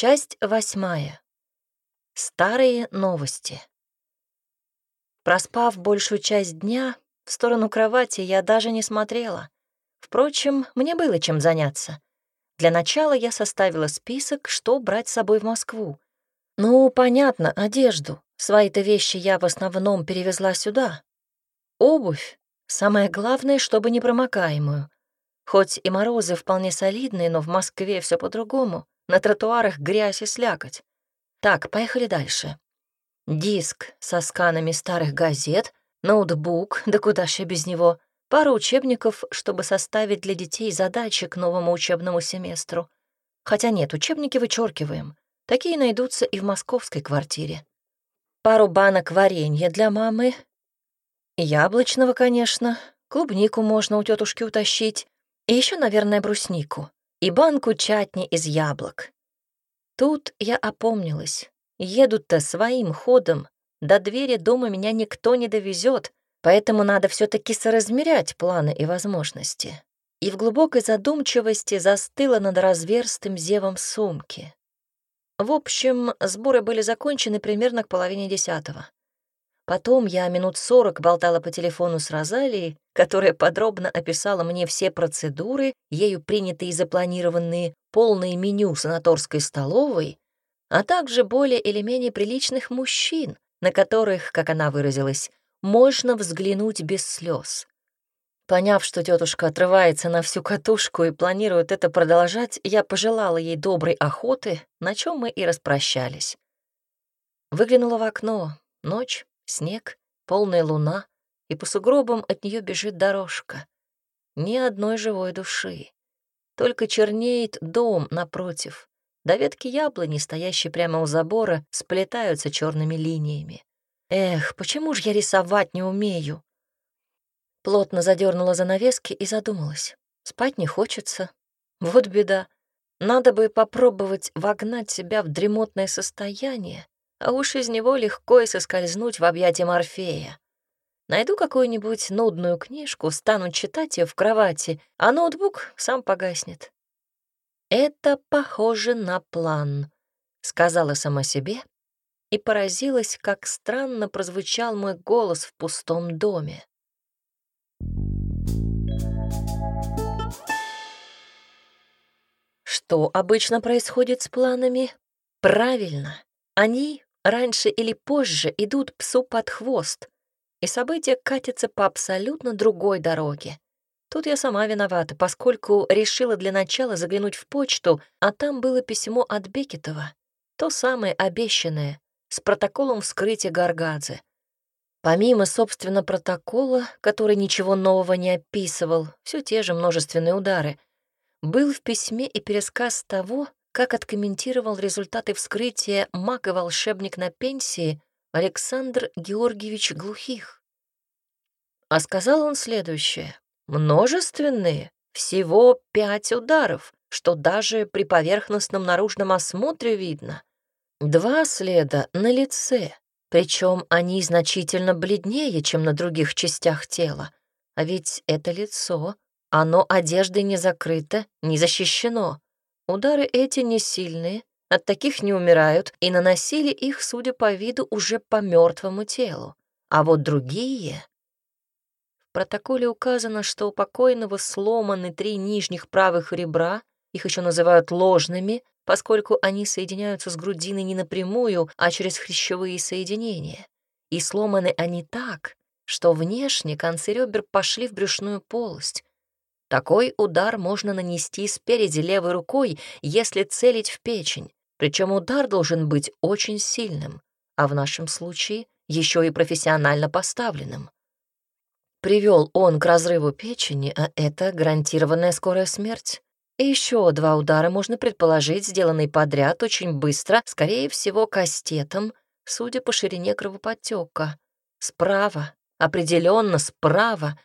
Часть восьмая. Старые новости. Проспав большую часть дня, в сторону кровати я даже не смотрела. Впрочем, мне было чем заняться. Для начала я составила список, что брать с собой в Москву. Ну, понятно, одежду. Свои-то вещи я в основном перевезла сюда. Обувь. Самое главное, чтобы непромокаемую. Хоть и морозы вполне солидные, но в Москве все по-другому. На тротуарах грязь и слякоть. Так, поехали дальше. Диск со сканами старых газет, ноутбук, да куда же без него, пара учебников, чтобы составить для детей задачи к новому учебному семестру. Хотя нет, учебники вычеркиваем. Такие найдутся и в московской квартире. Пару банок варенья для мамы. Яблочного, конечно. Клубнику можно у тетушки утащить. И еще, наверное, бруснику и банку чатни из яблок. Тут я опомнилась. Едут-то своим ходом. До двери дома меня никто не довезет, поэтому надо все таки соразмерять планы и возможности. И в глубокой задумчивости застыла над разверстым зевом сумки. В общем, сборы были закончены примерно к половине десятого. Потом я минут сорок болтала по телефону с Розалией, которая подробно описала мне все процедуры, ею принятые и запланированные, полное меню санаторской столовой, а также более или менее приличных мужчин, на которых, как она выразилась, можно взглянуть без слез. Поняв, что тетушка отрывается на всю катушку и планирует это продолжать, я пожелала ей доброй охоты, на чем мы и распрощались. Выглянула в окно. Ночь, Снег, полная луна, и по сугробам от нее бежит дорожка. Ни одной живой души. Только чернеет дом напротив. До ветки яблони, стоящие прямо у забора, сплетаются черными линиями. Эх, почему же я рисовать не умею? Плотно задернула занавески и задумалась. Спать не хочется. Вот беда. Надо бы попробовать вогнать себя в дремотное состояние, а уж из него легко и соскользнуть в объятия Морфея. Найду какую-нибудь нудную книжку, стану читать ее в кровати, а ноутбук сам погаснет. «Это похоже на план», — сказала сама себе и поразилась, как странно прозвучал мой голос в пустом доме. Что обычно происходит с планами? Правильно, они раньше или позже идут псу под хвост, и события катятся по абсолютно другой дороге. Тут я сама виновата, поскольку решила для начала заглянуть в почту, а там было письмо от Бекетова, то самое обещанное, с протоколом вскрытия Гаргадзе. Помимо, собственно, протокола, который ничего нового не описывал, все те же множественные удары, был в письме и пересказ того, как откомментировал результаты вскрытия маг и волшебник на пенсии Александр Георгиевич Глухих. А сказал он следующее. Множественные, всего пять ударов, что даже при поверхностном наружном осмотре видно. Два следа на лице, причем они значительно бледнее, чем на других частях тела. А ведь это лицо, оно одеждой не закрыто, не защищено. Удары эти не сильные, от таких не умирают, и наносили их, судя по виду, уже по мертвому телу. А вот другие... В протоколе указано, что у покойного сломаны три нижних правых ребра, их еще называют ложными, поскольку они соединяются с грудиной не напрямую, а через хрящевые соединения. И сломаны они так, что внешне концы ребер пошли в брюшную полость, такой удар можно нанести спереди левой рукой, если целить в печень, причем удар должен быть очень сильным, а в нашем случае еще и профессионально поставленным. Привел он к разрыву печени, а это гарантированная скорая смерть. И еще два удара можно предположить, сделанные подряд очень быстро, скорее всего, кастетом, судя по ширине кровопотека. Справа, определенно справа,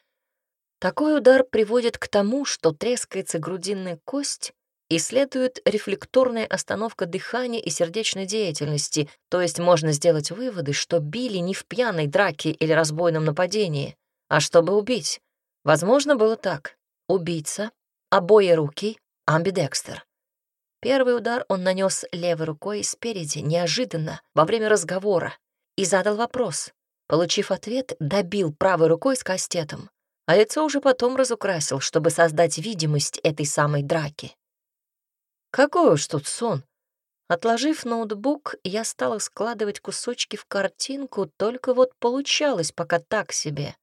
такой удар приводит к тому, что трескается грудинная кость, и следует рефлекторная остановка дыхания и сердечной деятельности, то есть можно сделать выводы, что били не в пьяной драке или разбойном нападении, а чтобы убить. Возможно, было так. Убийца, обои руки, амбидекстер. Первый удар он нанес левой рукой спереди, неожиданно, во время разговора, и задал вопрос. Получив ответ, добил правой рукой с кастетом а лицо уже потом разукрасил, чтобы создать видимость этой самой драки. Какой уж тут сон! Отложив ноутбук, я стала складывать кусочки в картинку, только вот получалось пока так себе.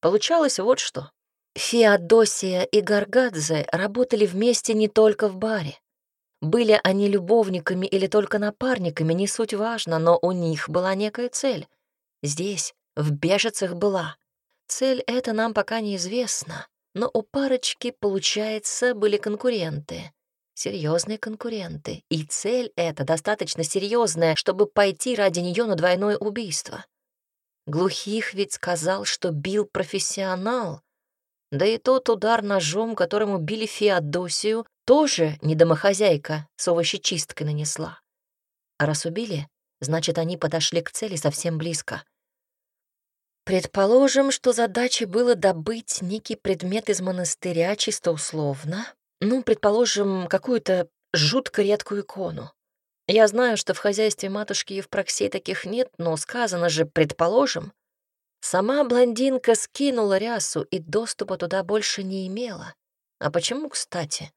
Получалось вот что. Феодосия и Гаргадзе работали вместе не только в баре. Были они любовниками или только напарниками, не суть важно, но у них была некая цель. Здесь, в Бежицах была. Цель эта нам пока неизвестна, но у парочки, получается, были конкуренты. Серьезные конкуренты. И цель эта достаточно серьезная, чтобы пойти ради нее на двойное убийство. Глухих ведь сказал, что бил профессионал. Да и тот удар ножом, которым убили Феодосию, тоже недомохозяйка с овощечисткой нанесла. А раз убили, значит, они подошли к цели совсем близко. Предположим, что задачей было добыть некий предмет из монастыря чисто условно. Ну, предположим, какую-то жутко редкую икону. Я знаю, что в хозяйстве матушки Евпроксей таких нет, но сказано же «предположим». Сама блондинка скинула рясу и доступа туда больше не имела. А почему, кстати?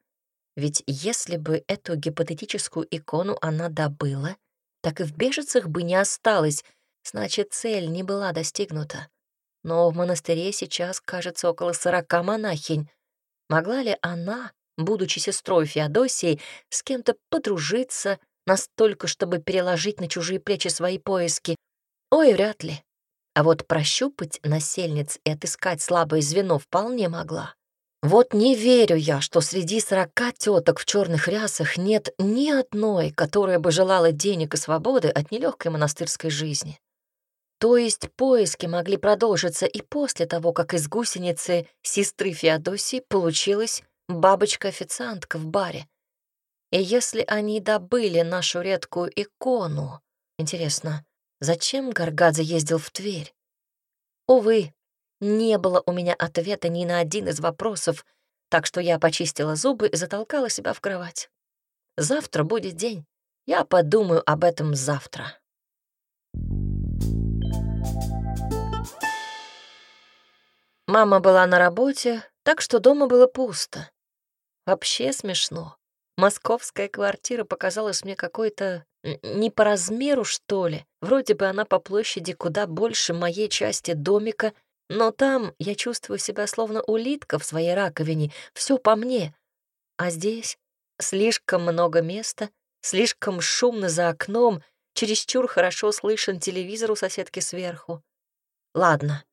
Ведь если бы эту гипотетическую икону она добыла, так и в бежицах бы не осталось Значит, цель не была достигнута. Но в монастыре сейчас, кажется, около сорока монахинь. Могла ли она, будучи сестрой Феодосии, с кем-то подружиться настолько, чтобы переложить на чужие плечи свои поиски? Ой, вряд ли. А вот прощупать насельниц и отыскать слабое звено вполне могла. Вот не верю я, что среди сорока теток в черных рясах нет ни одной, которая бы желала денег и свободы от нелегкой монастырской жизни. То есть поиски могли продолжиться и после того, как из гусеницы сестры Феодосии получилась бабочка-официантка в баре. И если они добыли нашу редкую икону, интересно, зачем Гаргадзе ездил в Тверь? Увы, не было у меня ответа ни на один из вопросов, так что я почистила зубы и затолкала себя в кровать. Завтра будет день. Я подумаю об этом завтра. Мама была на работе, так что дома было пусто. Вообще смешно. Московская квартира показалась мне какой-то не по размеру, что ли. Вроде бы она по площади куда больше моей части домика, но там я чувствую себя словно улитка в своей раковине, все по мне. А здесь слишком много места, слишком шумно за окном, чересчур хорошо слышен телевизор у соседки сверху. Ладно,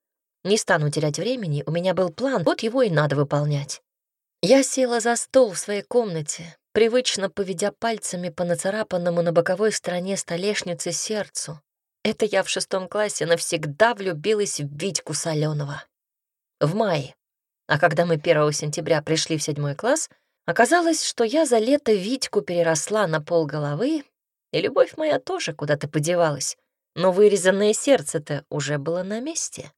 не стану терять времени, у меня был план, вот его и надо выполнять. Я села за стол в своей комнате, привычно поведя пальцами по нацарапанному на боковой стороне столешницы сердцу. Это я в шестом классе навсегда влюбилась в Витьку Соленова. В мае. А когда мы 1 сентября пришли в седьмой класс, оказалось, что я за лето Витьку переросла на пол головы, и любовь моя тоже куда-то подевалась, но вырезанное сердце-то уже было на месте.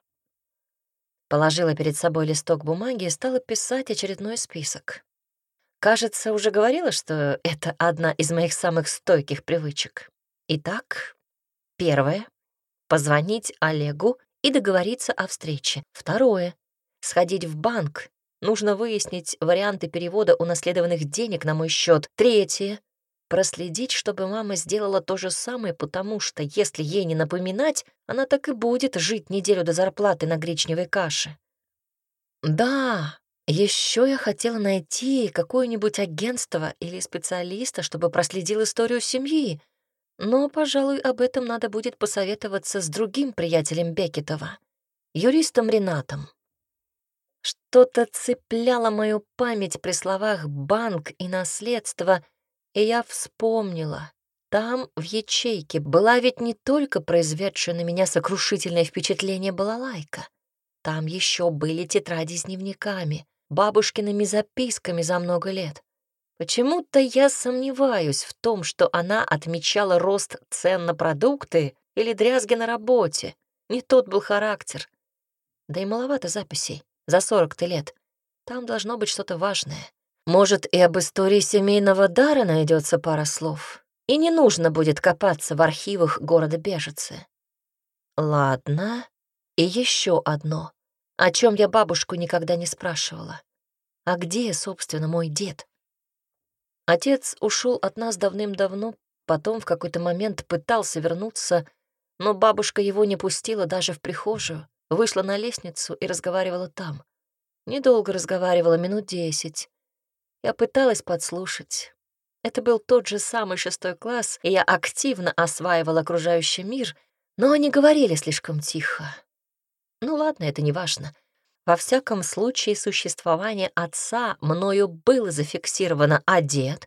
Положила перед собой листок бумаги и стала писать очередной список. Кажется, уже говорила, что это одна из моих самых стойких привычек. Итак, первое — позвонить Олегу и договориться о встрече. Второе — сходить в банк. Нужно выяснить варианты перевода унаследованных денег на мой счет. Третье проследить, чтобы мама сделала то же самое, потому что, если ей не напоминать, она так и будет жить неделю до зарплаты на гречневой каше. Да, еще я хотела найти какое-нибудь агентство или специалиста, чтобы проследил историю семьи, но, пожалуй, об этом надо будет посоветоваться с другим приятелем Бекетова, юристом Ренатом. Что-то цепляло мою память при словах «банк» и «наследство», и я вспомнила. Там, в ячейке, была ведь не только произведшая на меня сокрушительное впечатление балалайка. Там еще были тетради с дневниками, бабушкиными записками за много лет. Почему-то я сомневаюсь в том, что она отмечала рост цен на продукты или дрязги на работе. Не тот был характер. Да и маловато записей, за сорок ты лет. Там должно быть что-то важное. Может, и об истории семейного дара найдется пара слов, и не нужно будет копаться в архивах города Бежицы. Ладно, и еще одно, о чем я бабушку никогда не спрашивала. А где, собственно, мой дед? Отец ушел от нас давным-давно, потом в какой-то момент пытался вернуться, но бабушка его не пустила даже в прихожую, вышла на лестницу и разговаривала там. Недолго разговаривала, минут десять. Я пыталась подслушать. Это был тот же самый шестой класс, и я активно осваивала окружающий мир, но они говорили слишком тихо. Ну ладно, это не важно. Во всяком случае, существование отца мною было зафиксировано, а дед...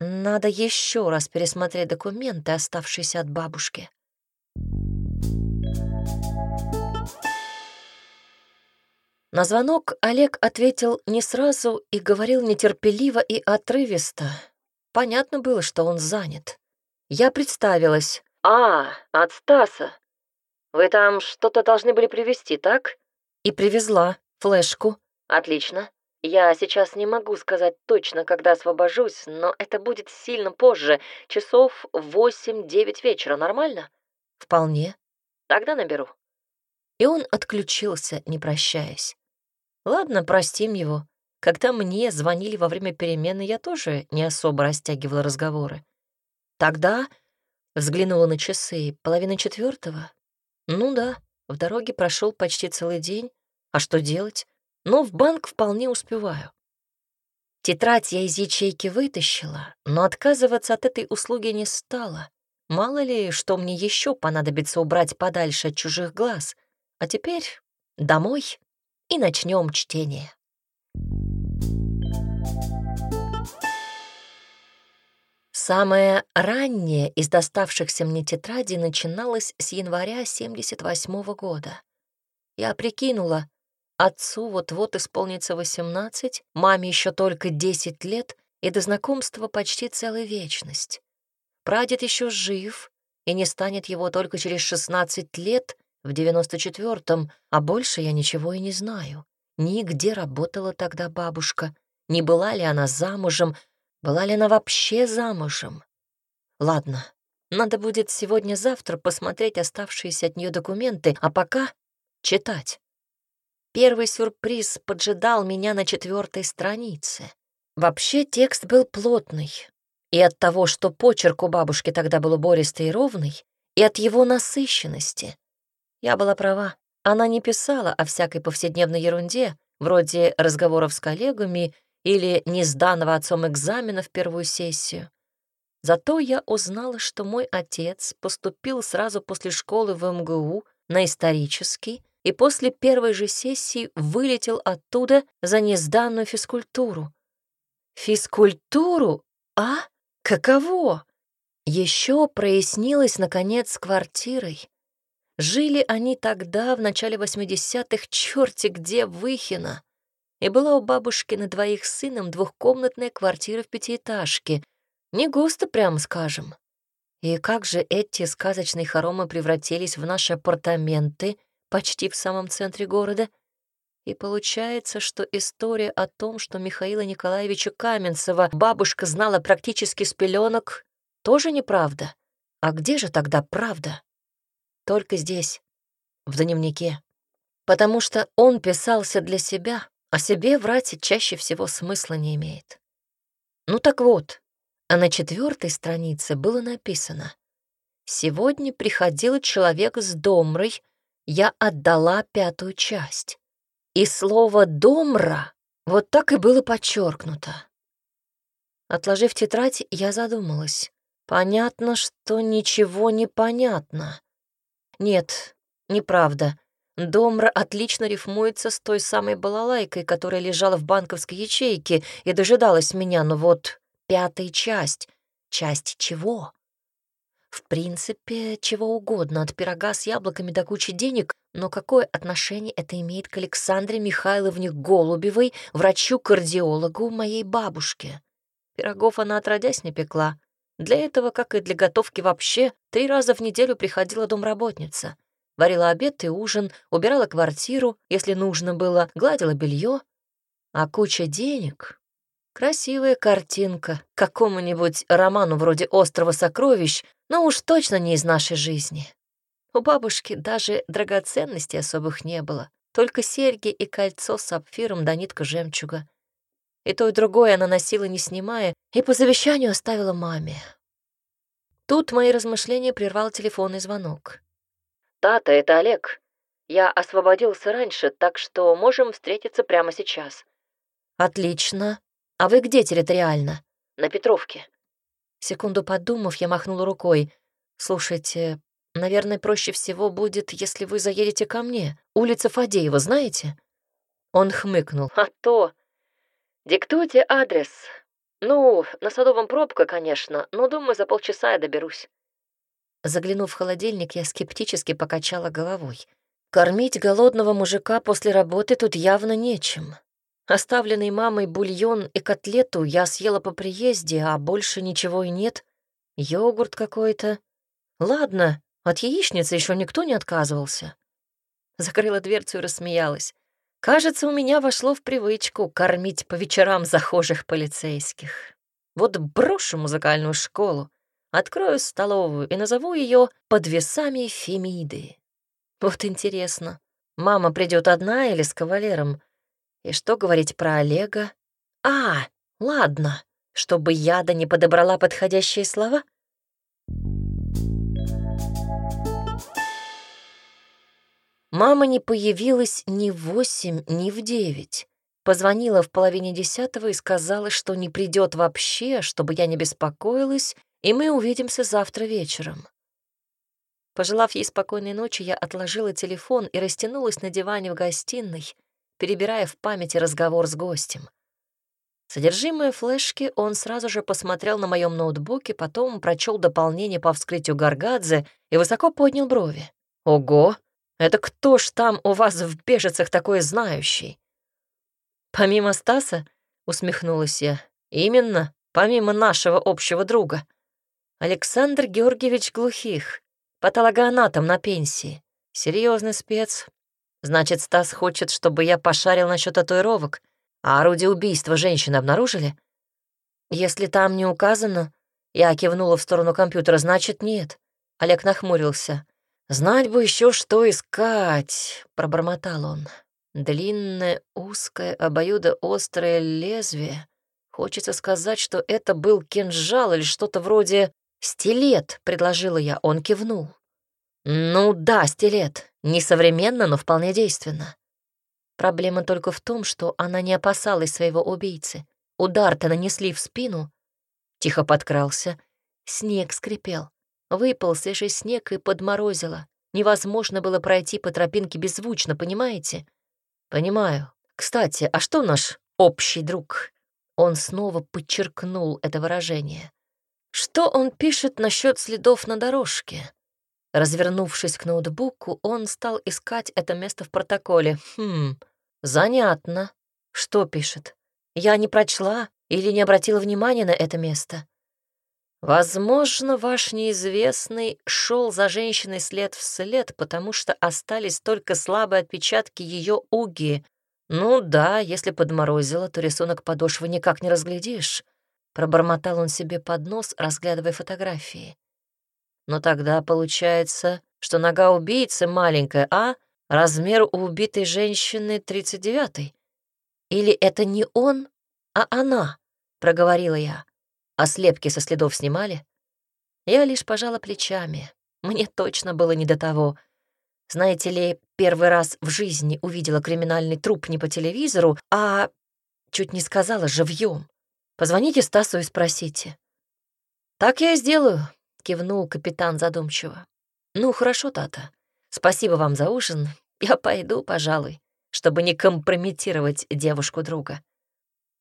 Надо еще раз пересмотреть документы, оставшиеся от бабушки. На звонок Олег ответил не сразу и говорил нетерпеливо и отрывисто. Понятно было, что он занят. Я представилась. «А, от Стаса. Вы там что-то должны были привезти, так?» И привезла флешку. «Отлично. Я сейчас не могу сказать точно, когда освобожусь, но это будет сильно позже, часов восемь-девять вечера, нормально?» «Вполне. Тогда наберу». И он отключился, не прощаясь. Ладно, простим его. Когда мне звонили во время перемены, я тоже не особо растягивала разговоры. Тогда взглянула на часы. Половина четвертого. Ну да, в дороге прошел почти целый день. А что делать? Но в банк вполне успеваю. Тетрадь я из ячейки вытащила, но отказываться от этой услуги не стала. Мало ли, что мне еще понадобится убрать подальше от чужих глаз. А теперь домой и начнем чтение. Самое раннее из доставшихся мне тетрадей начиналось с января 78 -го года. Я прикинула, отцу вот-вот исполнится 18, маме еще только 10 лет, и до знакомства почти целая вечность. Прадед еще жив и не станет его только через 16 лет, в 94-м, а больше я ничего и не знаю. Нигде работала тогда бабушка, не была ли она замужем, была ли она вообще замужем. Ладно, надо будет сегодня-завтра посмотреть оставшиеся от нее документы, а пока читать. Первый сюрприз поджидал меня на четвертой странице. Вообще текст был плотный, и от того, что почерк у бабушки тогда был убористый и ровный, и от его насыщенности — я была права. Она не писала о всякой повседневной ерунде, вроде разговоров с коллегами или несданного отцом экзамена в первую сессию. Зато я узнала, что мой отец поступил сразу после школы в МГУ на исторический и после первой же сессии вылетел оттуда за несданную физкультуру. Физкультуру? А? Каково? Еще прояснилось, наконец, с квартирой. Жили они тогда, в начале 80-х, черти где, Выхино. И была у бабушки на двоих с сыном двухкомнатная квартира в пятиэтажке. Не густо, прямо скажем. И как же эти сказочные хоромы превратились в наши апартаменты, почти в самом центре города? И получается, что история о том, что Михаила Николаевича Каменцева бабушка знала практически с пеленок, тоже неправда. А где же тогда правда? Только здесь, в дневнике. Потому что он писался для себя, а себе врать чаще всего смысла не имеет. Ну так вот, а на четвертой странице было написано «Сегодня приходил человек с домрой, я отдала пятую часть». И слово «домра» вот так и было подчеркнуто. Отложив тетрадь, я задумалась. Понятно, что ничего не понятно. Нет, неправда. Домра отлично рифмуется с той самой балалайкой, которая лежала в банковской ячейке и дожидалась меня, но вот пятая часть. Часть чего? В принципе, чего угодно, от пирога с яблоками до кучи денег, но какое отношение это имеет к Александре Михайловне Голубевой, врачу-кардиологу моей бабушке? Пирогов она отродясь не пекла. Для этого, как и для готовки вообще, три раза в неделю приходила домработница. Варила обед и ужин, убирала квартиру, если нужно было, гладила белье. А куча денег Красивая картинка какому-нибудь роману вроде «Острова сокровищ», но уж точно не из нашей жизни. У бабушки даже драгоценностей особых не было, только серьги и кольцо с сапфиром да нитка жемчуга. И то, и другое она носила, не снимая, и по завещанию оставила маме. Тут мои размышления прервал телефонный звонок. «Тата, это Олег. Я освободился раньше, так что можем встретиться прямо сейчас». «Отлично. А вы где территориально?» «На Петровке». Секунду подумав, я махнул рукой. «Слушайте, наверное, проще всего будет, если вы заедете ко мне. Улица Фадеева, знаете?» Он хмыкнул. «А то! «Диктуйте адрес. Ну, на Садовом пробка, конечно, но, думаю, за полчаса я доберусь». Заглянув в холодильник, я скептически покачала головой. Кормить голодного мужика после работы тут явно нечем. Оставленный мамой бульон и котлету я съела по приезде, а больше ничего и нет. Йогурт какой-то. Ладно, от яичницы еще никто не отказывался. Закрыла дверцу и рассмеялась. Кажется, у меня вошло в привычку кормить по вечерам захожих полицейских. Вот брошу музыкальную школу, открою столовую и назову ее «Под весами Фемиды». Вот интересно, мама придет одна или с кавалером? И что говорить про Олега? А, ладно, чтобы яда не подобрала подходящие слова — Мама не появилась ни в восемь, ни в девять. Позвонила в половине десятого и сказала, что не придет вообще, чтобы я не беспокоилась, и мы увидимся завтра вечером. Пожелав ей спокойной ночи, я отложила телефон и растянулась на диване в гостиной, перебирая в памяти разговор с гостем. Содержимое флешки он сразу же посмотрел на моем ноутбуке, потом прочел дополнение по вскрытию Гаргадзе и высоко поднял брови. «Ого! Это кто ж там у вас в бежицах такой знающий? Помимо Стаса, усмехнулась я, именно, помимо нашего общего друга. Александр Георгиевич Глухих, патологоанатом на пенсии. Серьезный спец. Значит, Стас хочет, чтобы я пошарил насчет татуировок, а орудие убийства женщины обнаружили? Если там не указано, я кивнула в сторону компьютера, значит, нет. Олег нахмурился. «Знать бы еще, что искать!» — пробормотал он. «Длинное, узкое, обоюдоострое лезвие. Хочется сказать, что это был кинжал или что-то вроде «стилет», — предложила я. Он кивнул. «Ну да, стилет. Несовременно, но вполне действенно». Проблема только в том, что она не опасалась своего убийцы. Удар-то нанесли в спину. Тихо подкрался. Снег скрипел. Выпал свежий снег и подморозило. Невозможно было пройти по тропинке беззвучно, понимаете? Понимаю. Кстати, а что наш общий друг? Он снова подчеркнул это выражение. Что он пишет насчет следов на дорожке? Развернувшись к ноутбуку, он стал искать это место в протоколе. Хм, занятно. Что пишет? Я не прочла или не обратила внимания на это место. Возможно, ваш неизвестный шел за женщиной след в след, потому что остались только слабые отпечатки ее уги. Ну да, если подморозило, то рисунок подошвы никак не разглядишь. Пробормотал он себе под нос, разглядывая фотографии. Но тогда получается, что нога убийцы маленькая, а размер у убитой женщины 39-й. Или это не он, а она, проговорила я а слепки со следов снимали? Я лишь пожала плечами. Мне точно было не до того. Знаете ли, первый раз в жизни увидела криминальный труп не по телевизору, а... Чуть не сказала, живьем. Позвоните Стасу и спросите. «Так я и сделаю», — кивнул капитан задумчиво. «Ну, хорошо, Тата. Спасибо вам за ужин. Я пойду, пожалуй, чтобы не компрометировать девушку друга».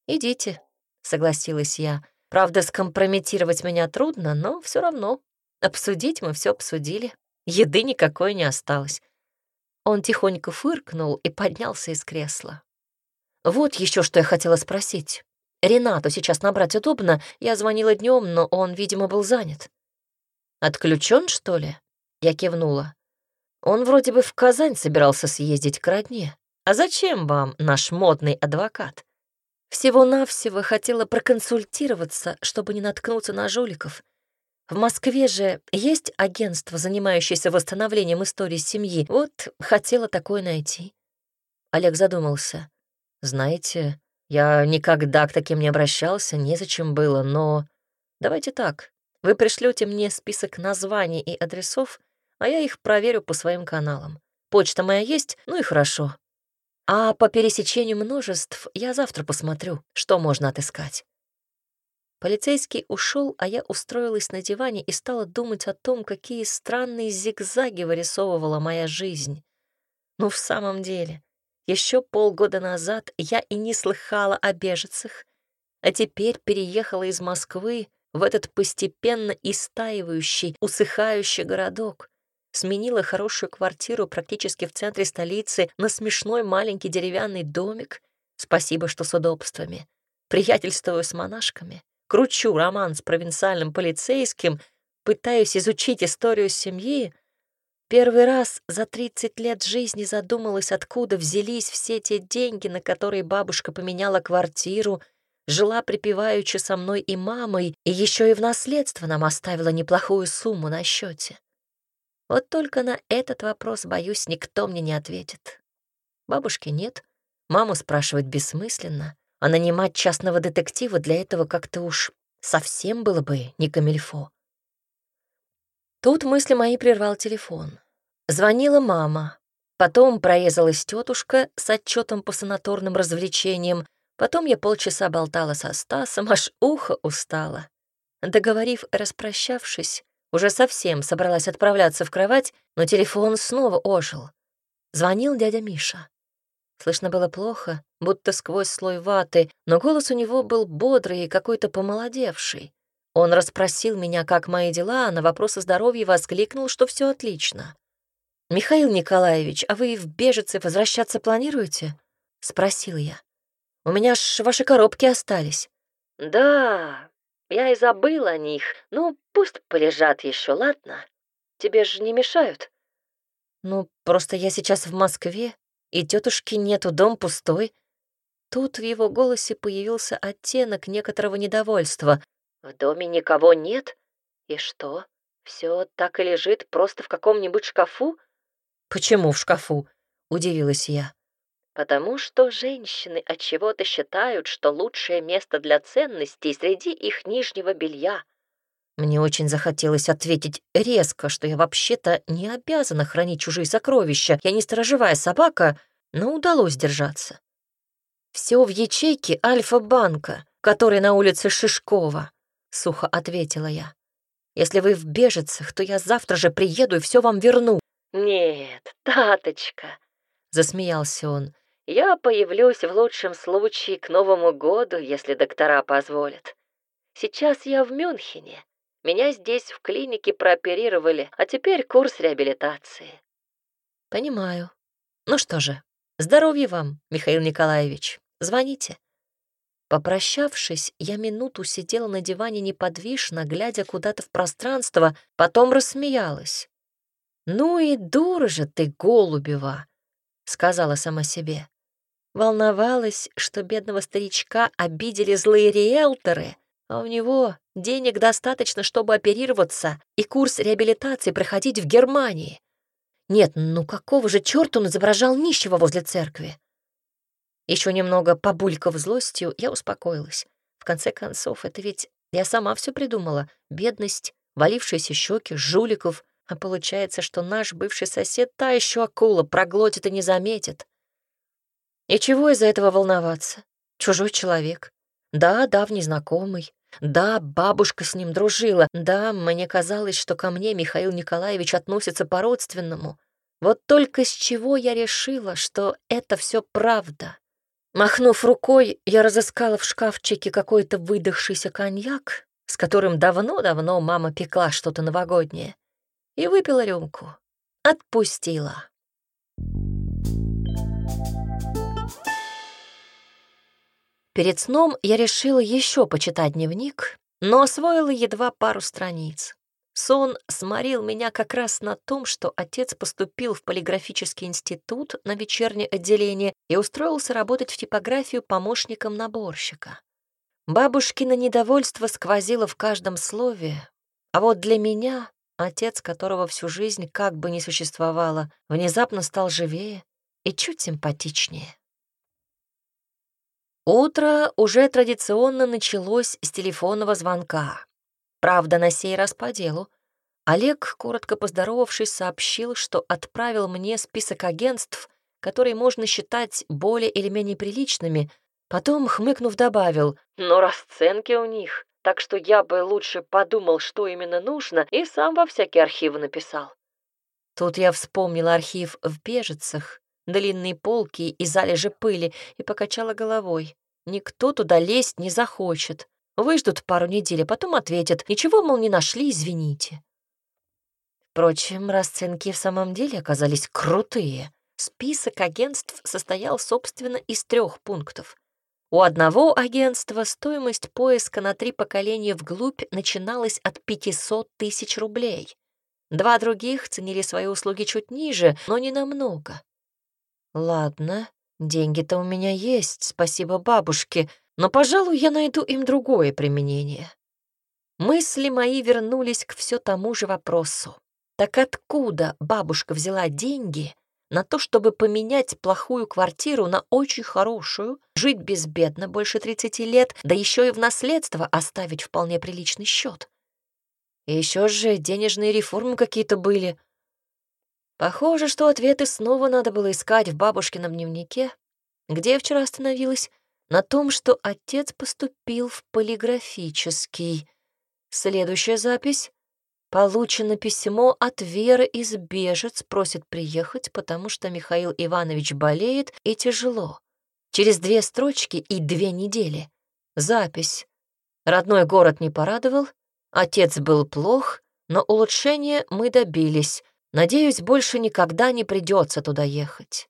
«Идите», — согласилась я, — Правда, скомпрометировать меня трудно, но все равно. Обсудить мы все обсудили. Еды никакой не осталось. Он тихонько фыркнул и поднялся из кресла. Вот еще что я хотела спросить. Ренату сейчас набрать удобно. Я звонила днем, но он, видимо, был занят. Отключен, что ли? Я кивнула. Он вроде бы в Казань собирался съездить к родне. А зачем вам наш модный адвокат? Всего-навсего хотела проконсультироваться, чтобы не наткнуться на жуликов. В Москве же есть агентство, занимающееся восстановлением истории семьи. Вот хотела такое найти. Олег задумался. «Знаете, я никогда к таким не обращался, незачем было, но... Давайте так, вы пришлете мне список названий и адресов, а я их проверю по своим каналам. Почта моя есть, ну и хорошо. А по пересечению множеств я завтра посмотрю, что можно отыскать. Полицейский ушел, а я устроилась на диване и стала думать о том, какие странные зигзаги вырисовывала моя жизнь. Ну, в самом деле, еще полгода назад я и не слыхала о бежецах, а теперь переехала из Москвы в этот постепенно истаивающий, усыхающий городок, сменила хорошую квартиру практически в центре столицы на смешной маленький деревянный домик. Спасибо, что с удобствами. Приятельствую с монашками, кручу роман с провинциальным полицейским, пытаюсь изучить историю семьи. Первый раз за 30 лет жизни задумалась, откуда взялись все те деньги, на которые бабушка поменяла квартиру — жила припеваючи со мной и мамой, и еще и в наследство нам оставила неплохую сумму на счете. Вот только на этот вопрос, боюсь, никто мне не ответит. Бабушки нет, маму спрашивать бессмысленно, а нанимать частного детектива для этого как-то уж совсем было бы не камильфо. Тут мысли мои прервал телефон. Звонила мама, потом проезалась тетушка с отчетом по санаторным развлечениям, потом я полчаса болтала со Стасом, аж ухо устало. Договорив, распрощавшись, уже совсем собралась отправляться в кровать, но телефон снова ожил. Звонил дядя Миша. Слышно было плохо, будто сквозь слой ваты, но голос у него был бодрый и какой-то помолодевший. Он расспросил меня, как мои дела, а на вопросы здоровья воскликнул, что все отлично. «Михаил Николаевич, а вы в Бежице возвращаться планируете?» — спросил я. «У меня ж ваши коробки остались». «Да, я и забыла о них. Ну, пусть полежат еще, ладно? Тебе же не мешают?» «Ну, просто я сейчас в Москве, и тетушки нету, дом пустой». Тут в его голосе появился оттенок некоторого недовольства. «В доме никого нет? И что, все так и лежит просто в каком-нибудь шкафу?» «Почему в шкафу?» — удивилась я потому что женщины от чего-то считают, что лучшее место для ценностей среди их нижнего белья. Мне очень захотелось ответить резко, что я вообще-то не обязана хранить чужие сокровища, я не сторожевая собака, но удалось держаться. Все в ячейке Альфа-банка, который на улице Шишкова, сухо ответила я. Если вы в бежецах, то я завтра же приеду и все вам верну. Нет, таточка, засмеялся он. Я появлюсь в лучшем случае к Новому году, если доктора позволят. Сейчас я в Мюнхене. Меня здесь в клинике прооперировали, а теперь курс реабилитации. Понимаю. Ну что же, здоровья вам, Михаил Николаевич. Звоните. Попрощавшись, я минуту сидела на диване неподвижно, глядя куда-то в пространство, потом рассмеялась. «Ну и дура же ты, Голубева!» — сказала сама себе. Волновалась, что бедного старичка обидели злые риэлторы, а у него денег достаточно, чтобы оперироваться и курс реабилитации проходить в Германии. Нет, ну какого же черта он изображал нищего возле церкви? Еще немного побульков злостью, я успокоилась. В конце концов, это ведь я сама все придумала. Бедность, валившиеся щеки, жуликов. А получается, что наш бывший сосед та еще акула проглотит и не заметит. И чего из-за этого волноваться? Чужой человек. Да, давний знакомый. Да, бабушка с ним дружила. Да, мне казалось, что ко мне Михаил Николаевич относится по-родственному. Вот только с чего я решила, что это все правда. Махнув рукой, я разыскала в шкафчике какой-то выдохшийся коньяк, с которым давно-давно мама пекла что-то новогоднее, и выпила рюмку. Отпустила. Перед сном я решила еще почитать дневник, но освоила едва пару страниц. Сон сморил меня как раз на том, что отец поступил в полиграфический институт на вечернее отделение и устроился работать в типографию помощником наборщика. Бабушкино недовольство сквозило в каждом слове, а вот для меня отец, которого всю жизнь как бы не существовало, внезапно стал живее и чуть симпатичнее. Утро уже традиционно началось с телефонного звонка. Правда, на сей раз по делу. Олег, коротко поздоровавшись, сообщил, что отправил мне список агентств, которые можно считать более или менее приличными. Потом, хмыкнув, добавил, «Но расценки у них, так что я бы лучше подумал, что именно нужно, и сам во всякие архивы написал». Тут я вспомнил архив в Бежицах, длинные полки и залежи пыли, и покачала головой. Никто туда лезть не захочет. Выждут пару недель, а потом ответят. Ничего, мол, не нашли, извините. Впрочем, расценки в самом деле оказались крутые. Список агентств состоял, собственно, из трех пунктов. У одного агентства стоимость поиска на три поколения вглубь начиналась от 500 тысяч рублей. Два других ценили свои услуги чуть ниже, но не намного. «Ладно, деньги-то у меня есть, спасибо бабушке, но, пожалуй, я найду им другое применение». Мысли мои вернулись к все тому же вопросу. Так откуда бабушка взяла деньги на то, чтобы поменять плохую квартиру на очень хорошую, жить безбедно больше 30 лет, да еще и в наследство оставить вполне приличный счет? И еще же денежные реформы какие-то были — Похоже, что ответы снова надо было искать в бабушкином дневнике, где я вчера остановилась, на том, что отец поступил в полиграфический. Следующая запись. Получено письмо от Веры из Бежец, просит приехать, потому что Михаил Иванович болеет и тяжело. Через две строчки и две недели. Запись. Родной город не порадовал, отец был плох, но улучшения мы добились. Надеюсь, больше никогда не придется туда ехать.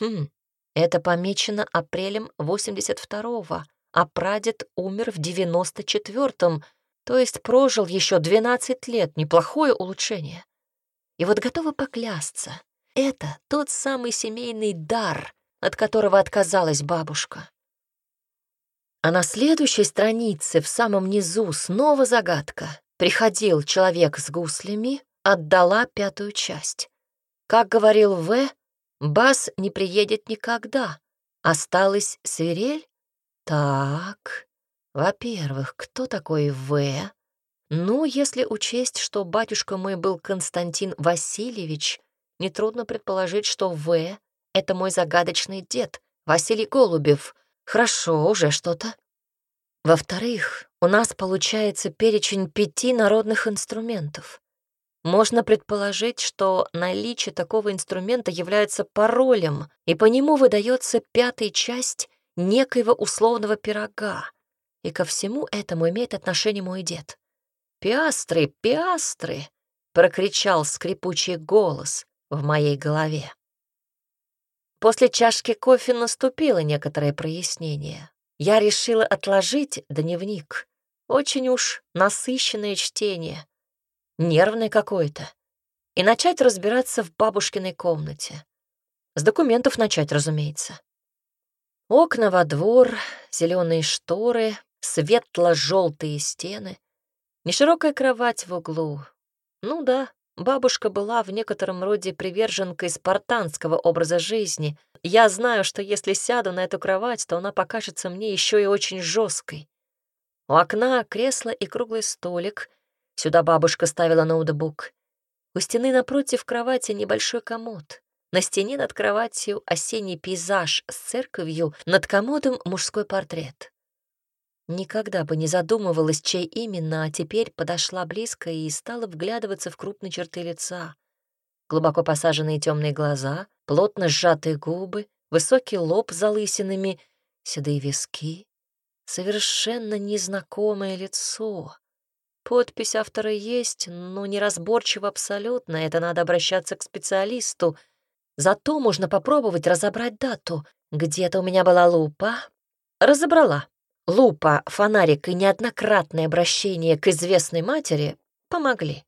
Хм, это помечено апрелем 82-го, а прадед умер в 94-м, то есть прожил еще 12 лет, неплохое улучшение. И вот готова поклясться, это тот самый семейный дар, от которого отказалась бабушка. А на следующей странице, в самом низу, снова загадка. Приходил человек с гуслями, отдала пятую часть. Как говорил В, Бас не приедет никогда. Осталась свирель? Так, во-первых, кто такой В? Ну, если учесть, что батюшка мой был Константин Васильевич, нетрудно предположить, что В — это мой загадочный дед, Василий Голубев. Хорошо, уже что-то. Во-вторых, у нас получается перечень пяти народных инструментов. Можно предположить, что наличие такого инструмента является паролем, и по нему выдается пятая часть некоего условного пирога. И ко всему этому имеет отношение мой дед. «Пиастры, пиастры!» — прокричал скрипучий голос в моей голове. После чашки кофе наступило некоторое прояснение. Я решила отложить дневник. Очень уж насыщенное чтение нервный какой-то, и начать разбираться в бабушкиной комнате. С документов начать, разумеется. Окна во двор, зеленые шторы, светло-желтые стены, неширокая кровать в углу. Ну да, бабушка была в некотором роде приверженкой спартанского образа жизни. Я знаю, что если сяду на эту кровать, то она покажется мне еще и очень жесткой. У окна кресло и круглый столик, Сюда бабушка ставила ноутбук. У стены напротив кровати небольшой комод. На стене над кроватью осенний пейзаж с церковью, над комодом мужской портрет. Никогда бы не задумывалась, чей именно, а теперь подошла близко и стала вглядываться в крупные черты лица. Глубоко посаженные темные глаза, плотно сжатые губы, высокий лоб с залысинами, седые виски. Совершенно незнакомое лицо. Подпись автора есть, но неразборчиво абсолютно, это надо обращаться к специалисту. Зато можно попробовать разобрать дату. Где-то у меня была лупа. Разобрала. Лупа, фонарик и неоднократное обращение к известной матери помогли.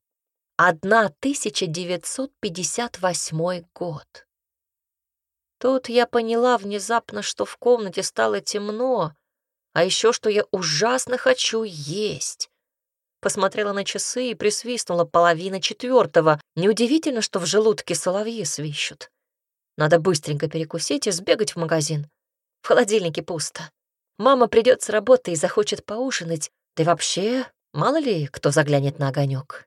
1958 год. Тут я поняла внезапно, что в комнате стало темно, а еще что я ужасно хочу есть посмотрела на часы и присвистнула половина четвертого. Неудивительно, что в желудке соловьи свищут. Надо быстренько перекусить и сбегать в магазин. В холодильнике пусто. Мама придет с работы и захочет поужинать. Да и вообще, мало ли, кто заглянет на огонек.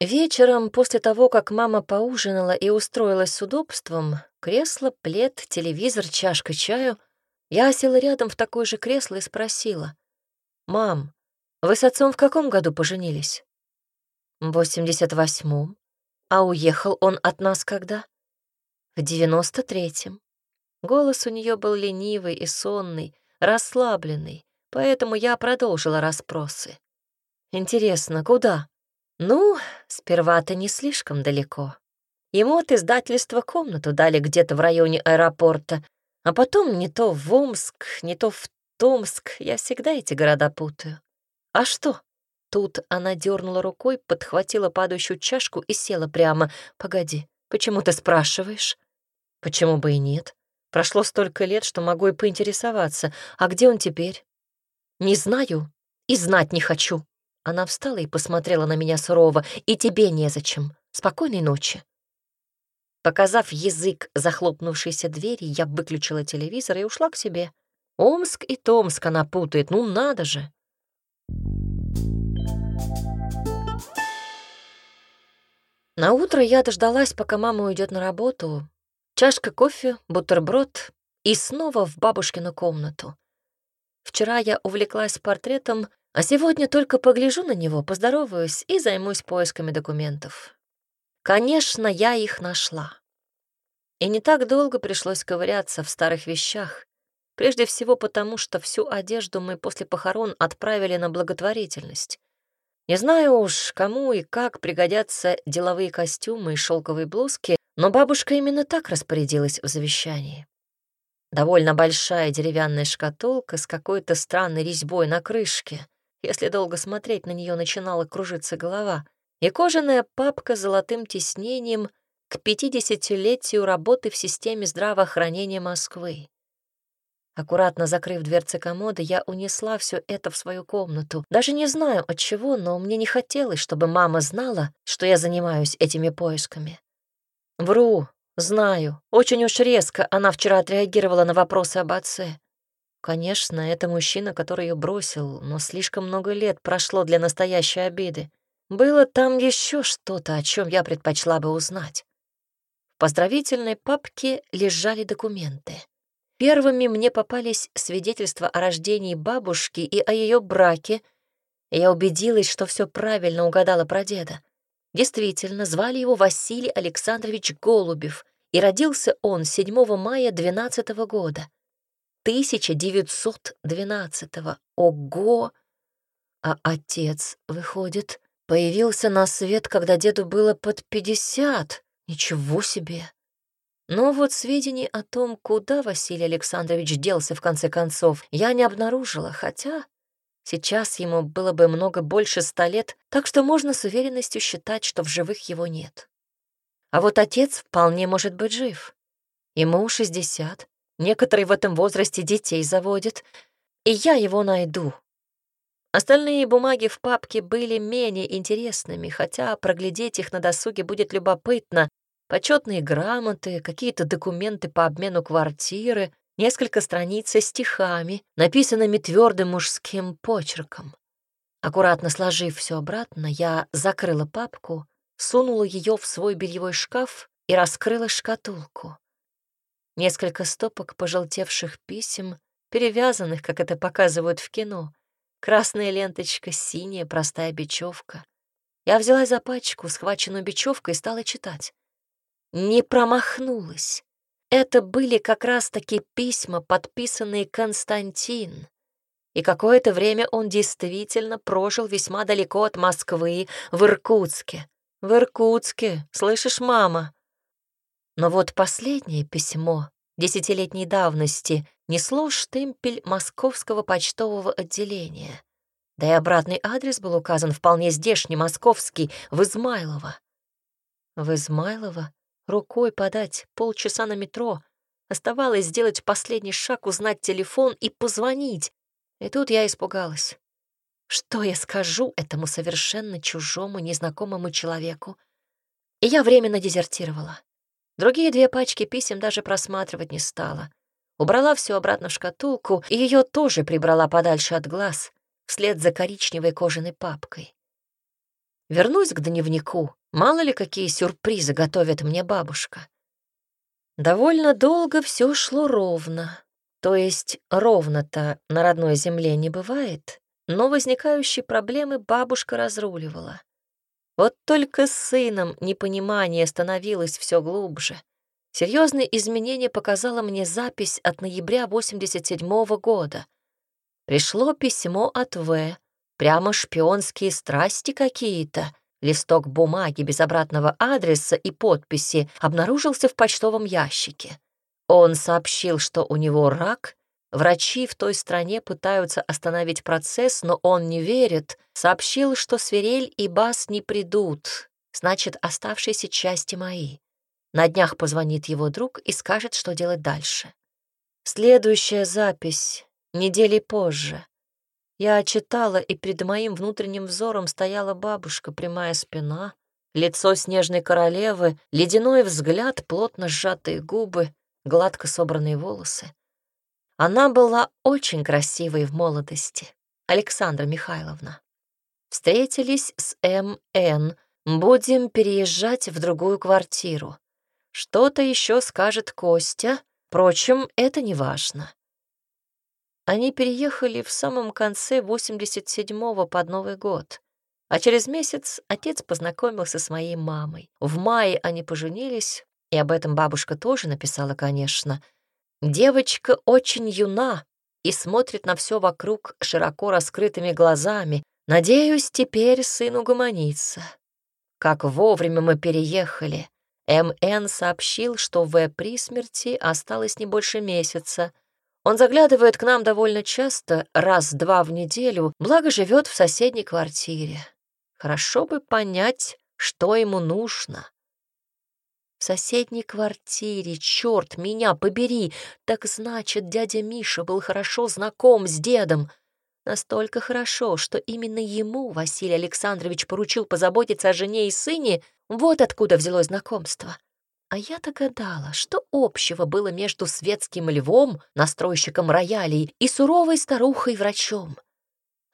Вечером, после того, как мама поужинала и устроилась с удобством, кресло, плед, телевизор, чашка чаю — я села рядом в такое же кресло и спросила. «Мам, вы с отцом в каком году поженились?» «В восемьдесят восьмом. А уехал он от нас когда?» «В девяносто третьем». Голос у нее был ленивый и сонный, расслабленный, поэтому я продолжила расспросы. «Интересно, куда?» «Ну, сперва-то не слишком далеко. Ему от издательства комнату дали где-то в районе аэропорта, а потом не то в Омск, не то в Томск. Я всегда эти города путаю. А что? Тут она дернула рукой, подхватила падающую чашку и села прямо. «Погоди, почему ты спрашиваешь?» «Почему бы и нет? Прошло столько лет, что могу и поинтересоваться. А где он теперь?» «Не знаю и знать не хочу». Она встала и посмотрела на меня сурово. «И тебе незачем. Спокойной ночи». Показав язык захлопнувшейся двери, я выключила телевизор и ушла к себе. Омск и Томск она путает, ну надо же. На утро я дождалась, пока мама уйдет на работу. Чашка кофе, бутерброд и снова в бабушкину комнату. Вчера я увлеклась портретом, а сегодня только погляжу на него, поздороваюсь и займусь поисками документов. Конечно, я их нашла. И не так долго пришлось ковыряться в старых вещах, прежде всего потому, что всю одежду мы после похорон отправили на благотворительность. Не знаю уж, кому и как пригодятся деловые костюмы и шелковые блузки, но бабушка именно так распорядилась в завещании. Довольно большая деревянная шкатулка с какой-то странной резьбой на крышке. Если долго смотреть, на нее начинала кружиться голова — и кожаная папка с золотым тиснением к 50-летию работы в системе здравоохранения Москвы. Аккуратно закрыв дверцы комода, я унесла все это в свою комнату. Даже не знаю от чего, но мне не хотелось, чтобы мама знала, что я занимаюсь этими поисками. Вру, знаю. Очень уж резко она вчера отреагировала на вопросы об отце. Конечно, это мужчина, который ее бросил, но слишком много лет прошло для настоящей обиды. Было там еще что-то, о чем я предпочла бы узнать. В поздравительной папке лежали документы. Первыми мне попались свидетельства о рождении бабушки и о ее браке. Я убедилась, что все правильно угадала про деда. Действительно, звали его Василий Александрович Голубев, и родился он 7 мая 12 -го года. 1912. -го. Ого! А отец, выходит, Появился на свет, когда деду было под пятьдесят. Ничего себе! Но вот сведений о том, куда Василий Александрович делся в конце концов, я не обнаружила, хотя сейчас ему было бы много больше ста лет, так что можно с уверенностью считать, что в живых его нет. А вот отец вполне может быть жив. Ему 60, некоторые в этом возрасте детей заводят, и я его найду, Остальные бумаги в папке были менее интересными, хотя проглядеть их на досуге будет любопытно. Почетные грамоты, какие-то документы по обмену квартиры, несколько страниц со стихами, написанными твердым мужским почерком. Аккуратно сложив все обратно, я закрыла папку, сунула ее в свой бельевой шкаф и раскрыла шкатулку. Несколько стопок пожелтевших писем, перевязанных, как это показывают в кино — Красная ленточка, синяя, простая бечевка. Я взяла за пачку, схваченную бечевкой, и стала читать. Не промахнулась. Это были как раз-таки письма, подписанные Константин. И какое-то время он действительно прожил весьма далеко от Москвы, в Иркутске. В Иркутске, слышишь, мама? Но вот последнее письмо десятилетней давности несло штемпель московского почтового отделения. Да и обратный адрес был указан вполне здешний, московский, в Измайлово. В Измайлово рукой подать, полчаса на метро. Оставалось сделать последний шаг, узнать телефон и позвонить. И тут я испугалась. Что я скажу этому совершенно чужому, незнакомому человеку? И я временно дезертировала. Другие две пачки писем даже просматривать не стала убрала все обратно в шкатулку и ее тоже прибрала подальше от глаз, вслед за коричневой кожаной папкой. Вернусь к дневнику, мало ли какие сюрпризы готовит мне бабушка. Довольно долго все шло ровно, то есть ровно-то на родной земле не бывает, но возникающие проблемы бабушка разруливала. Вот только с сыном непонимание становилось все глубже — Серьезные изменения показала мне запись от ноября 87 -го года. Пришло письмо от В. Прямо шпионские страсти какие-то. Листок бумаги без обратного адреса и подписи обнаружился в почтовом ящике. Он сообщил, что у него рак, врачи в той стране пытаются остановить процесс, но он не верит, сообщил, что свирель и бас не придут, значит, оставшиеся части мои. На днях позвонит его друг и скажет, что делать дальше. Следующая запись недели позже. Я читала, и перед моим внутренним взором стояла бабушка, прямая спина, лицо снежной королевы, ледяной взгляд, плотно сжатые губы, гладко собранные волосы. Она была очень красивой в молодости, Александра Михайловна. Встретились с М.Н. Будем переезжать в другую квартиру. Что-то еще скажет Костя, впрочем, это не важно. Они переехали в самом конце 87-го под Новый год, а через месяц отец познакомился с моей мамой. В мае они поженились, и об этом бабушка тоже написала, конечно. Девочка очень юна и смотрит на все вокруг широко раскрытыми глазами. Надеюсь, теперь сын угомонится. Как вовремя мы переехали, М.Н. сообщил, что В. при смерти осталось не больше месяца. Он заглядывает к нам довольно часто, раз-два в неделю, благо живет в соседней квартире. Хорошо бы понять, что ему нужно. В соседней квартире, черт, меня побери! Так значит, дядя Миша был хорошо знаком с дедом. Настолько хорошо, что именно ему Василий Александрович поручил позаботиться о жене и сыне, вот откуда взялось знакомство. А я-то гадала, что общего было между светским львом, настройщиком роялей, и суровой старухой-врачом.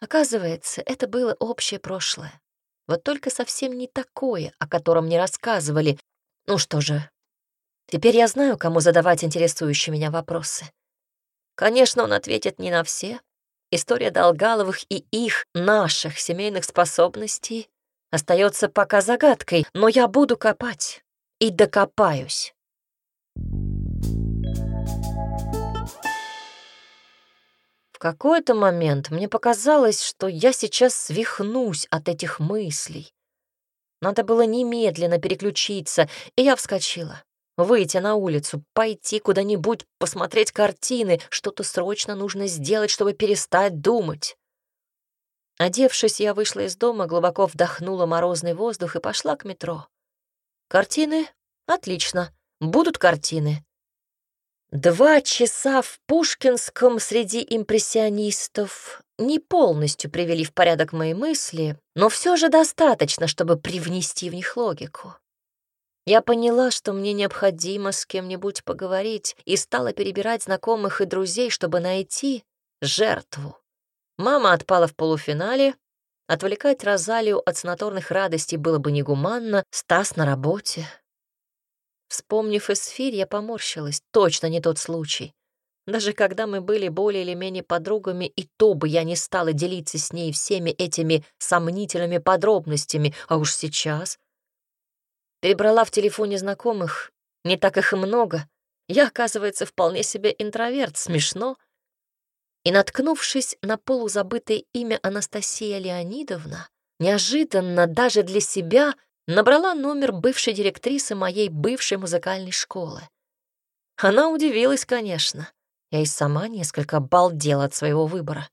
Оказывается, это было общее прошлое. Вот только совсем не такое, о котором не рассказывали. Ну что же, теперь я знаю, кому задавать интересующие меня вопросы. Конечно, он ответит не на все. История Долгаловых и их, наших семейных способностей остается пока загадкой, но я буду копать и докопаюсь. В какой-то момент мне показалось, что я сейчас свихнусь от этих мыслей. Надо было немедленно переключиться, и я вскочила. Выйти на улицу, пойти куда-нибудь, посмотреть картины, что-то срочно нужно сделать, чтобы перестать думать. Одевшись, я вышла из дома, глубоко вдохнула морозный воздух и пошла к метро. Картины? Отлично. Будут картины. Два часа в Пушкинском среди импрессионистов не полностью привели в порядок мои мысли, но все же достаточно, чтобы привнести в них логику. Я поняла, что мне необходимо с кем-нибудь поговорить, и стала перебирать знакомых и друзей, чтобы найти жертву. Мама отпала в полуфинале. Отвлекать Розалию от санаторных радостей было бы негуманно. Стас на работе. Вспомнив эсфирь, я поморщилась. Точно не тот случай. Даже когда мы были более или менее подругами, и то бы я не стала делиться с ней всеми этими сомнительными подробностями, а уж сейчас. Перебрала в телефоне знакомых, не так их и много. Я, оказывается, вполне себе интроверт, смешно и, наткнувшись на полузабытое имя Анастасия Леонидовна, неожиданно даже для себя набрала номер бывшей директрисы моей бывшей музыкальной школы. Она удивилась, конечно. Я и сама несколько обалдела от своего выбора.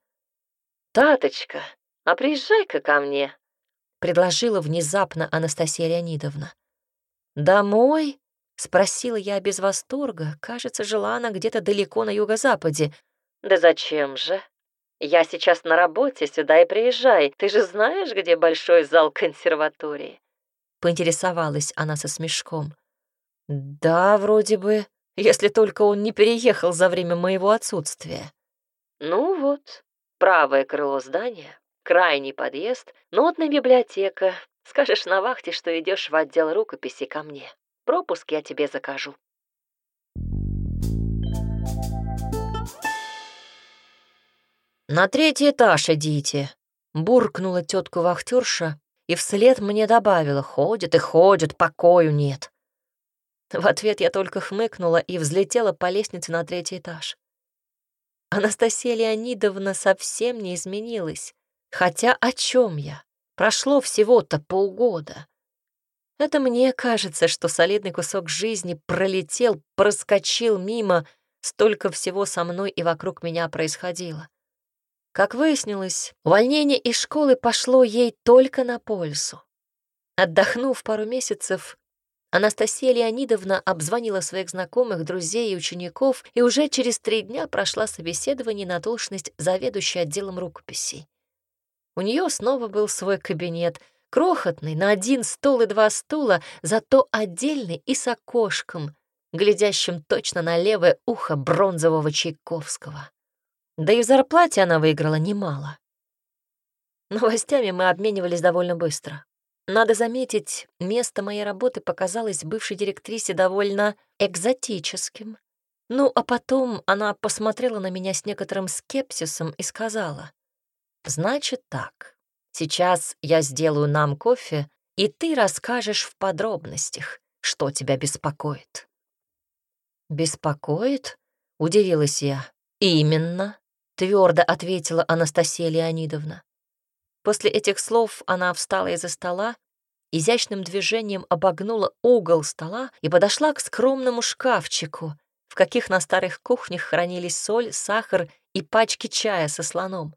«Таточка, а приезжай-ка ко мне», — предложила внезапно Анастасия Леонидовна. «Домой?» — спросила я без восторга. Кажется, жила она где-то далеко на юго-западе, да зачем же? Я сейчас на работе, сюда и приезжай. Ты же знаешь, где большой зал консерватории?» Поинтересовалась она со смешком. «Да, вроде бы, если только он не переехал за время моего отсутствия». «Ну вот, правое крыло здания, крайний подъезд, нотная библиотека. Скажешь на вахте, что идешь в отдел рукописи ко мне. Пропуск я тебе закажу». «На третий этаж идите», — буркнула тетка вахтерша и вслед мне добавила ходят и ходят, покою нет». В ответ я только хмыкнула и взлетела по лестнице на третий этаж. Анастасия Леонидовна совсем не изменилась, хотя о чем я? Прошло всего-то полгода. Это мне кажется, что солидный кусок жизни пролетел, проскочил мимо, столько всего со мной и вокруг меня происходило. Как выяснилось, увольнение из школы пошло ей только на пользу. Отдохнув пару месяцев, Анастасия Леонидовна обзвонила своих знакомых, друзей и учеников и уже через три дня прошла собеседование на должность заведующей отделом рукописей. У нее снова был свой кабинет, крохотный, на один стол и два стула, зато отдельный и с окошком, глядящим точно на левое ухо бронзового Чайковского. Да и в зарплате она выиграла немало. Новостями мы обменивались довольно быстро. Надо заметить, место моей работы показалось бывшей директрисе довольно экзотическим. Ну, а потом она посмотрела на меня с некоторым скепсисом и сказала, «Значит так, сейчас я сделаю нам кофе, и ты расскажешь в подробностях, что тебя беспокоит». «Беспокоит?» — удивилась я. «Именно. — твердо ответила Анастасия Леонидовна. После этих слов она встала из-за стола, изящным движением обогнула угол стола и подошла к скромному шкафчику, в каких на старых кухнях хранились соль, сахар и пачки чая со слоном.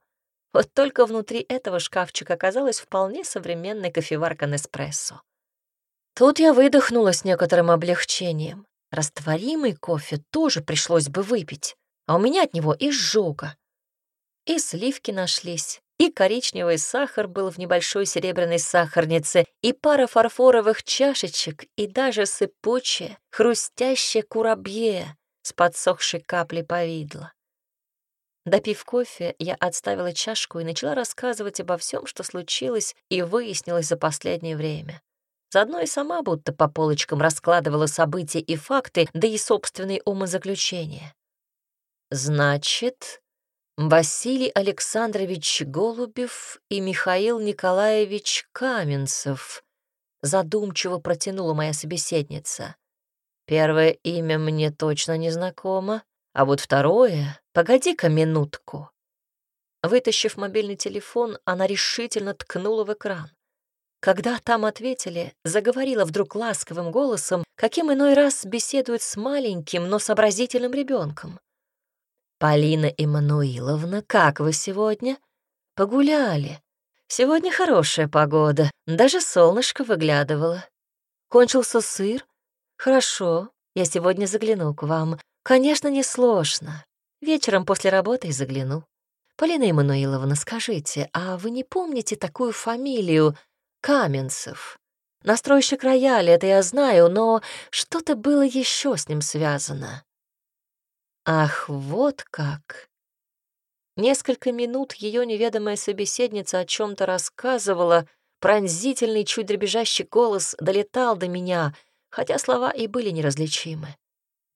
Вот только внутри этого шкафчика оказалась вполне современная кофеварка Неспрессо. Тут я выдохнула с некоторым облегчением. Растворимый кофе тоже пришлось бы выпить, а у меня от него изжога. И сливки нашлись, и коричневый сахар был в небольшой серебряной сахарнице, и пара фарфоровых чашечек, и даже сыпучее, хрустящее курабье с подсохшей каплей повидла. Допив кофе, я отставила чашку и начала рассказывать обо всем, что случилось и выяснилось за последнее время. Заодно и сама будто по полочкам раскладывала события и факты, да и собственные умозаключения. «Значит, Василий Александрович Голубев и Михаил Николаевич Каменцев, задумчиво протянула моя собеседница. Первое имя мне точно не знакомо, а вот второе — погоди-ка минутку. Вытащив мобильный телефон, она решительно ткнула в экран. Когда там ответили, заговорила вдруг ласковым голосом, каким иной раз беседует с маленьким, но сообразительным ребенком. «Полина Эммануиловна, как вы сегодня?» «Погуляли. Сегодня хорошая погода, даже солнышко выглядывало. Кончился сыр? Хорошо, я сегодня загляну к вам. Конечно, не сложно. Вечером после работы и загляну. Полина Эммануиловна, скажите, а вы не помните такую фамилию Каменцев? Настройщик рояля, это я знаю, но что-то было еще с ним связано. Ах, вот как! Несколько минут ее неведомая собеседница о чем то рассказывала, пронзительный, чуть дребезжащий голос долетал до меня, хотя слова и были неразличимы.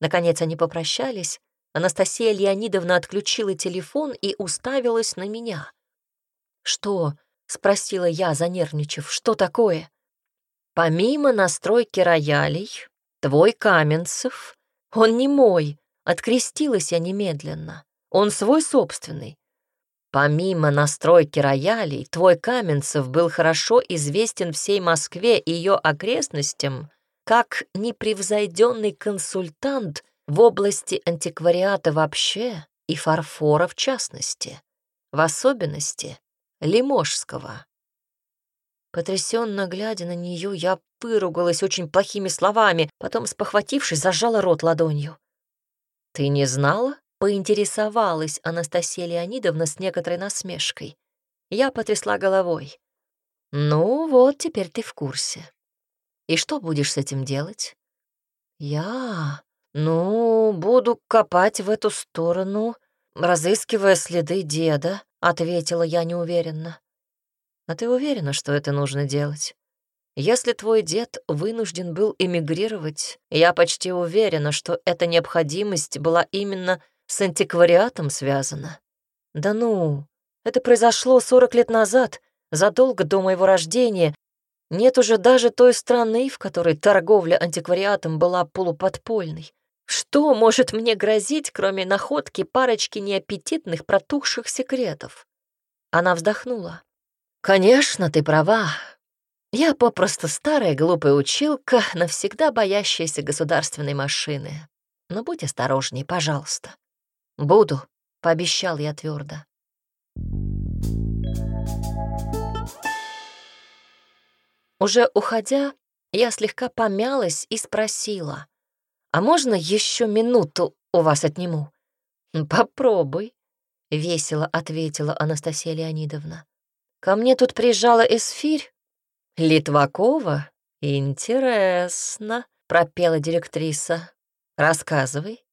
Наконец они попрощались, Анастасия Леонидовна отключила телефон и уставилась на меня. «Что?» — спросила я, занервничав. «Что такое?» «Помимо настройки роялей, твой Каменцев, он не мой», Открестилась я немедленно. Он свой собственный. Помимо настройки роялей, твой Каменцев был хорошо известен всей Москве и ее окрестностям как непревзойденный консультант в области антиквариата вообще и фарфора в частности, в особенности лиможского. Потрясенно глядя на нее, я выругалась очень плохими словами, потом, спохватившись, зажала рот ладонью. «Ты не знала?» — поинтересовалась Анастасия Леонидовна с некоторой насмешкой. Я потрясла головой. «Ну вот, теперь ты в курсе. И что будешь с этим делать?» «Я... Ну, буду копать в эту сторону, разыскивая следы деда», — ответила я неуверенно. «А ты уверена, что это нужно делать?» Если твой дед вынужден был эмигрировать, я почти уверена, что эта необходимость была именно с антиквариатом связана. Да ну, это произошло 40 лет назад, задолго до моего рождения. Нет уже даже той страны, в которой торговля антиквариатом была полуподпольной. Что может мне грозить, кроме находки парочки неаппетитных протухших секретов? Она вздохнула. «Конечно, ты права. Я попросту старая глупая училка, навсегда боящаяся государственной машины. Но будь осторожней, пожалуйста. Буду, — пообещал я твердо. Уже уходя, я слегка помялась и спросила, «А можно еще минуту у вас отниму?» «Попробуй», — весело ответила Анастасия Леонидовна. «Ко мне тут приезжала эсфирь, «Литвакова? Интересно», — пропела директриса. «Рассказывай».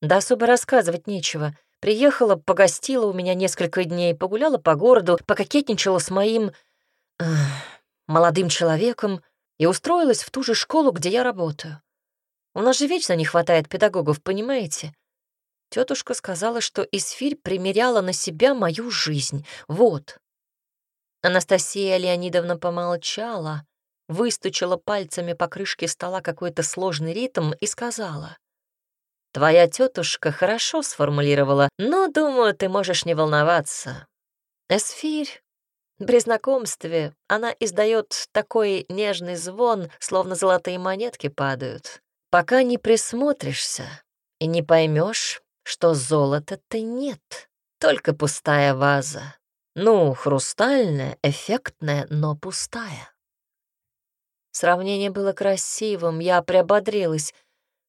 «Да особо рассказывать нечего. Приехала, погостила у меня несколько дней, погуляла по городу, пококетничала с моим... Эх, молодым человеком и устроилась в ту же школу, где я работаю. У нас же вечно не хватает педагогов, понимаете? Тетушка сказала, что Исфирь примеряла на себя мою жизнь. Вот, Анастасия Леонидовна помолчала, выстучила пальцами по крышке стола какой-то сложный ритм и сказала. «Твоя тетушка хорошо сформулировала, но, думаю, ты можешь не волноваться. Эсфирь при знакомстве она издает такой нежный звон, словно золотые монетки падают. Пока не присмотришься и не поймешь, что золота-то нет, только пустая ваза. Ну, хрустальная, эффектная, но пустая. Сравнение было красивым, я приободрилась.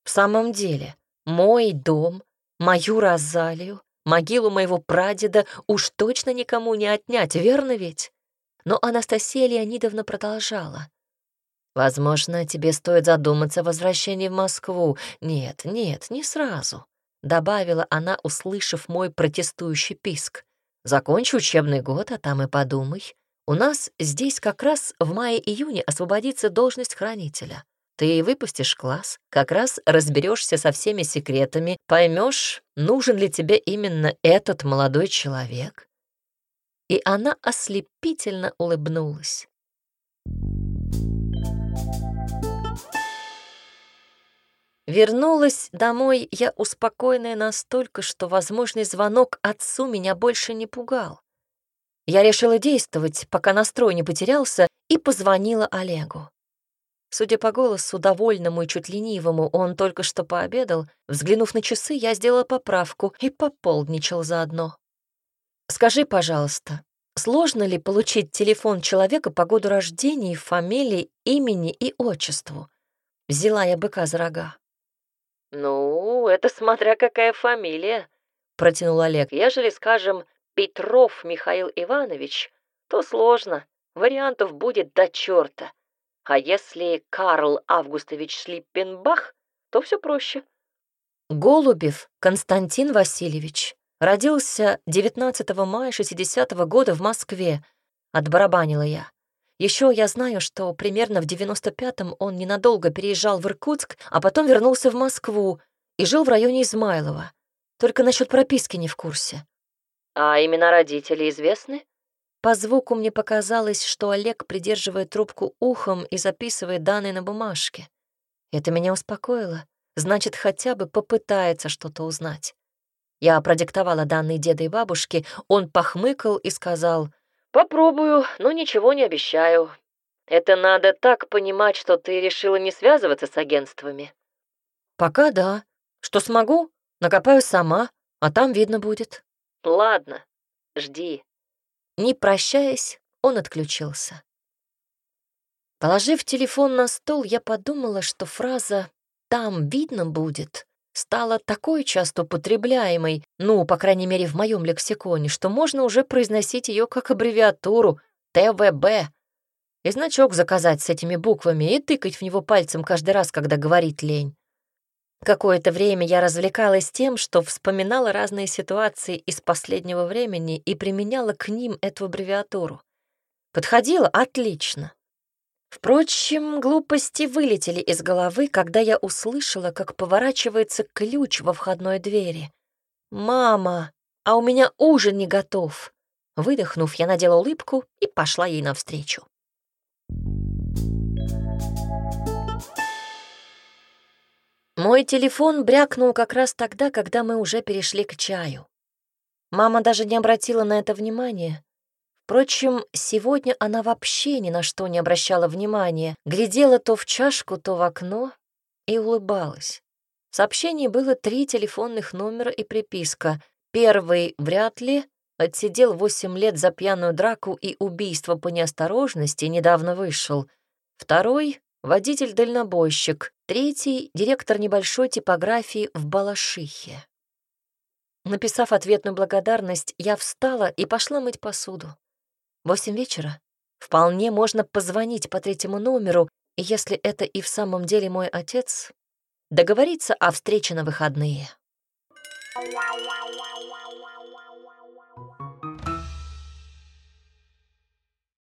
В самом деле, мой дом, мою Розалию, могилу моего прадеда уж точно никому не отнять, верно ведь? Но Анастасия Леонидовна продолжала. «Возможно, тебе стоит задуматься о возвращении в Москву. Нет, нет, не сразу», — добавила она, услышав мой протестующий писк. Закончи учебный год, а там и подумай. У нас здесь как раз в мае-июне освободится должность хранителя. Ты выпустишь класс, как раз разберешься со всеми секретами, поймешь, нужен ли тебе именно этот молодой человек. И она ослепительно улыбнулась. Вернулась домой я успокоенная настолько, что возможный звонок отцу меня больше не пугал. Я решила действовать, пока настрой не потерялся, и позвонила Олегу. Судя по голосу, довольному и чуть ленивому, он только что пообедал. Взглянув на часы, я сделала поправку и пополдничал заодно. «Скажи, пожалуйста, сложно ли получить телефон человека по году рождения, фамилии, имени и отчеству?» Взяла я быка за рога. «Ну, это смотря какая фамилия», — протянул Олег. «Ежели, скажем, Петров Михаил Иванович, то сложно, вариантов будет до черта. А если Карл Августович Шлиппенбах, то все проще». Голубев Константин Васильевич родился 19 мая 60 -го года в Москве, отбарабанила я. Еще я знаю, что примерно в 95-м он ненадолго переезжал в Иркутск, а потом вернулся в Москву и жил в районе Измайлова. Только насчет прописки не в курсе. А имена родителей известны? По звуку мне показалось, что Олег придерживает трубку ухом и записывает данные на бумажке. Это меня успокоило. Значит, хотя бы попытается что-то узнать. Я продиктовала данные деда и бабушки, он похмыкал и сказал — Попробую, но ничего не обещаю. Это надо так понимать, что ты решила не связываться с агентствами. Пока да. Что смогу, накопаю сама, а там видно будет. Ладно, жди. Не прощаясь, он отключился. Положив телефон на стол, я подумала, что фраза «там видно будет» стала такой часто употребляемой, ну, по крайней мере, в моем лексиконе, что можно уже произносить ее как аббревиатуру ТВБ. И значок заказать с этими буквами и тыкать в него пальцем каждый раз, когда говорит лень. Какое-то время я развлекалась тем, что вспоминала разные ситуации из последнего времени и применяла к ним эту аббревиатуру. Подходила отлично. Впрочем, глупости вылетели из головы, когда я услышала, как поворачивается ключ во входной двери. «Мама, а у меня ужин не готов!» Выдохнув, я надела улыбку и пошла ей навстречу. Мой телефон брякнул как раз тогда, когда мы уже перешли к чаю. Мама даже не обратила на это внимания, Впрочем, сегодня она вообще ни на что не обращала внимания, глядела то в чашку, то в окно и улыбалась. В сообщении было три телефонных номера и приписка. Первый вряд ли, отсидел восемь лет за пьяную драку и убийство по неосторожности, недавно вышел. Второй — водитель-дальнобойщик. Третий — директор небольшой типографии в Балашихе. Написав ответную благодарность, я встала и пошла мыть посуду. Восемь вечера. Вполне можно позвонить по третьему номеру, и если это и в самом деле мой отец, договориться о встрече на выходные. Wow, wow.